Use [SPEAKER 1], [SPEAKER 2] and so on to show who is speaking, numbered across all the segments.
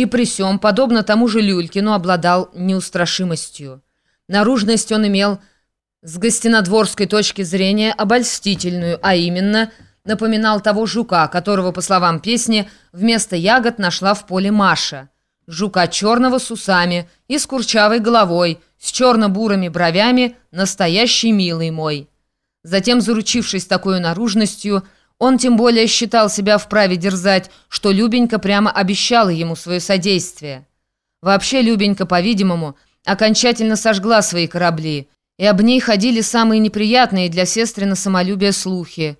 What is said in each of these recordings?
[SPEAKER 1] и при сём, подобно тому же Люлькину, обладал неустрашимостью. Наружность он имел с гостинодворской точки зрения обольстительную, а именно напоминал того жука, которого, по словам песни, вместо ягод нашла в поле Маша. Жука черного с усами и с курчавой головой, с черно-бурыми бровями, настоящий милый мой. Затем, заручившись такой наружностью, он тем более считал себя вправе дерзать, что Любенька прямо обещала ему свое содействие. Вообще Любенька, по-видимому, окончательно сожгла свои корабли, и об ней ходили самые неприятные для сестрина самолюбия слухи.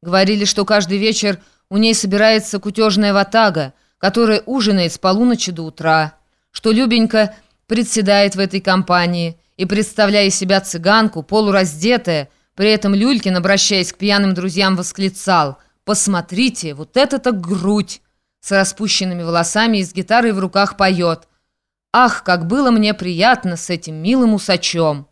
[SPEAKER 1] Говорили, что каждый вечер у ней собирается кутежная ватага, которая ужинает с полуночи до утра, что Любенька председает в этой компании и, представляя себя цыганку, полураздетая, при этом Люлькин, обращаясь к пьяным друзьям, восклицал «Посмотрите, вот это-то грудь!» С распущенными волосами и с гитарой в руках поет «Ах, как было мне приятно с этим милым усачом!»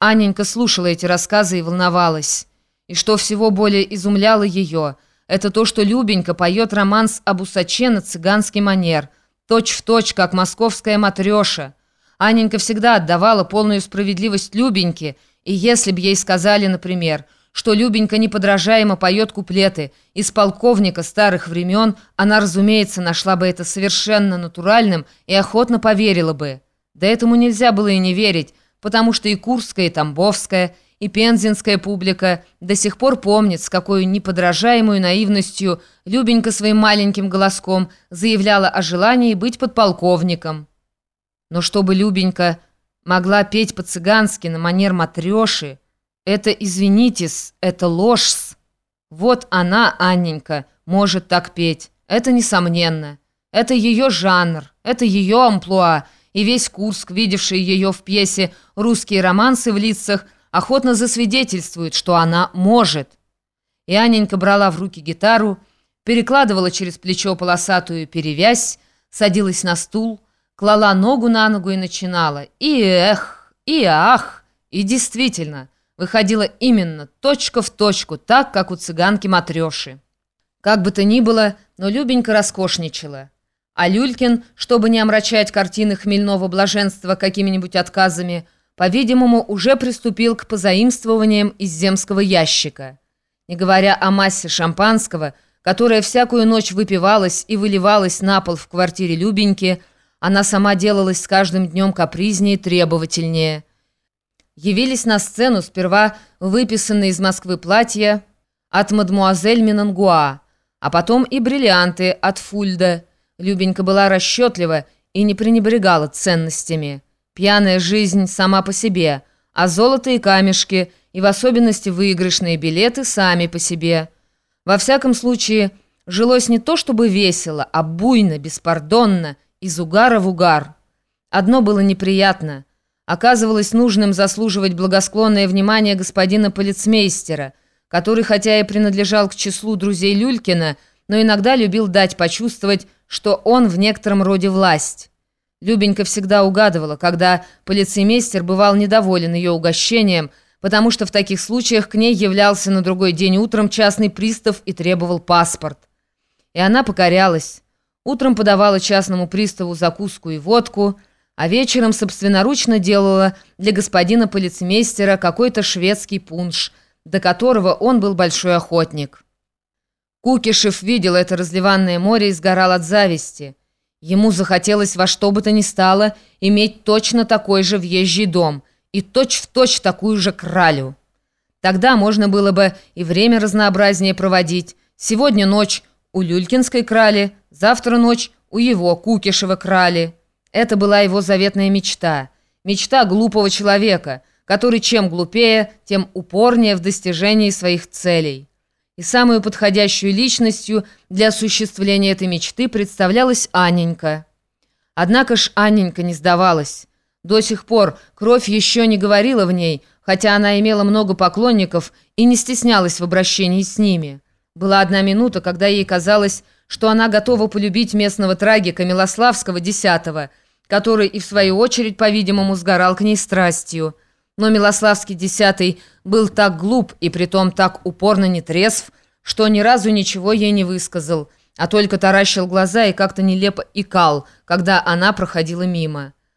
[SPEAKER 1] Анненька слушала эти рассказы и волновалась. И что всего более изумляло ее, это то, что Любенька поет романс об усаче на цыганский манер, точь в точь, как московская матреша. Анненька всегда отдавала полную справедливость Любеньке – и если б ей сказали, например, что Любенька неподражаемо поет куплеты из полковника старых времен, она, разумеется, нашла бы это совершенно натуральным и охотно поверила бы. Да этому нельзя было и не верить, потому что и Курская, и Тамбовская, и Пензенская публика до сих пор помнит, с какой неподражаемой наивностью Любенька своим маленьким голоском заявляла о желании быть подполковником. Но чтобы Любенька могла петь по-цыгански на манер матреши. Это, извинитесь, это ложь Вот она, Анненька, может так петь. Это несомненно. Это ее жанр, это ее амплуа, и весь Курск, видевший ее в пьесе «Русские романсы в лицах», охотно засвидетельствует, что она может. И Анненька брала в руки гитару, перекладывала через плечо полосатую перевязь, садилась на стул, клала ногу на ногу и начинала. И эх, и ах, и действительно, выходила именно точка в точку, так, как у цыганки Матреши. Как бы то ни было, но Любенька роскошничала. А Люлькин, чтобы не омрачать картины хмельного блаженства какими-нибудь отказами, по-видимому, уже приступил к позаимствованиям из земского ящика. Не говоря о массе шампанского, которая всякую ночь выпивалась и выливалась на пол в квартире Любеньки, она сама делалась с каждым днем капризнее и требовательнее. Явились на сцену сперва выписанные из Москвы платья от мадмуазель Минангуа, а потом и бриллианты от Фульда. Любенька была расчетлива и не пренебрегала ценностями. Пьяная жизнь сама по себе, а золото и камешки, и в особенности выигрышные билеты сами по себе. Во всяком случае, жилось не то чтобы весело, а буйно, беспардонно, из угара в угар. Одно было неприятно. Оказывалось нужным заслуживать благосклонное внимание господина полицмейстера, который, хотя и принадлежал к числу друзей Люлькина, но иногда любил дать почувствовать, что он в некотором роде власть. Любенька всегда угадывала, когда полицеймейстер бывал недоволен ее угощением, потому что в таких случаях к ней являлся на другой день утром частный пристав и требовал паспорт. И она покорялась. Утром подавала частному приставу закуску и водку, а вечером собственноручно делала для господина полицмейстера какой-то шведский пунш, до которого он был большой охотник. Кукишев видел это разливанное море и сгорал от зависти. Ему захотелось во что бы то ни стало иметь точно такой же въезжий дом и точь-в-точь точь такую же кралю. Тогда можно было бы и время разнообразнее проводить. Сегодня ночь у Люлькинской крали, завтра ночь у его Кукишева крали. Это была его заветная мечта. Мечта глупого человека, который чем глупее, тем упорнее в достижении своих целей. И самую подходящую личностью для осуществления этой мечты представлялась Анненька. Однако ж Анненька не сдавалась. До сих пор кровь еще не говорила в ней, хотя она имела много поклонников и не стеснялась в обращении с ними. Была одна минута, когда ей казалось, что она готова полюбить местного трагика Милославского десятого, который и в свою очередь, по-видимому, сгорал к ней страстью. Но Милославский десятый был так глуп и притом так упорно нетрезв, что ни разу ничего ей не высказал, а только таращил глаза и как-то нелепо икал, когда она проходила мимо.